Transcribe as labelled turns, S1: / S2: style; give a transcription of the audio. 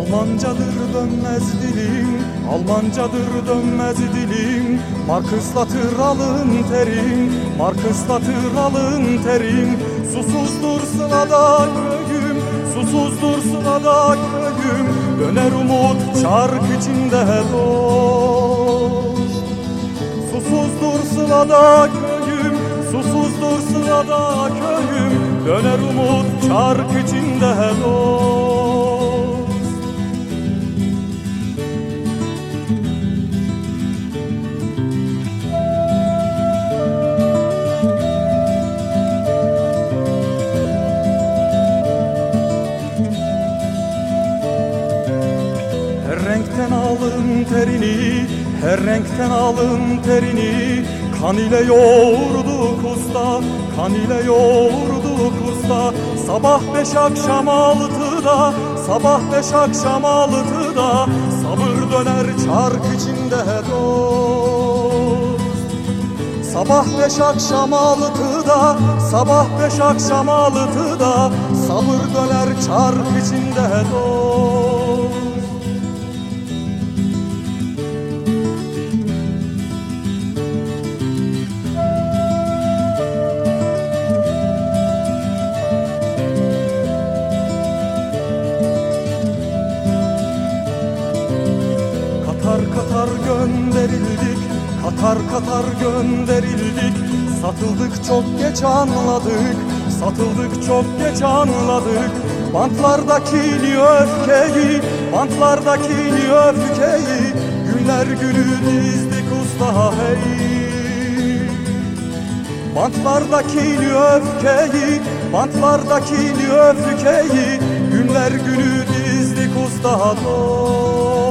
S1: Almancadır dönmez dilim, Almancadır dönmez dilim Markıslatır alın terim, Markıslatır alın terim Susuzdur sılada köyüm, susuzdur sılada köyüm Döner umut çark içinde dost. Susuzdur sılada köyüm, susuzdur sılada köyüm Döner umut çark içinde dost Her renkten alın terini, her renkten alın terini. Kan ile yoğurduk usta, kan ile yoğurduk usta. Sabah beş akşam altıda, sabah beş akşam altıda. Sabır döner çark içinde dost. Sabah beş akşam altıda, sabah beş akşam altıda. Sabır döner çark içinde dost gönderildik, katar katar gönderildik. Satıldık çok geç anladık, satıldık çok geç anladık. Bantlardaki öfkeyi, bantlardaki öfkeyi Günler günü dizdik usta hey. Bantlardaki öfkeyi, bantlardaki öfkeyi Günler günü dizdik usta dost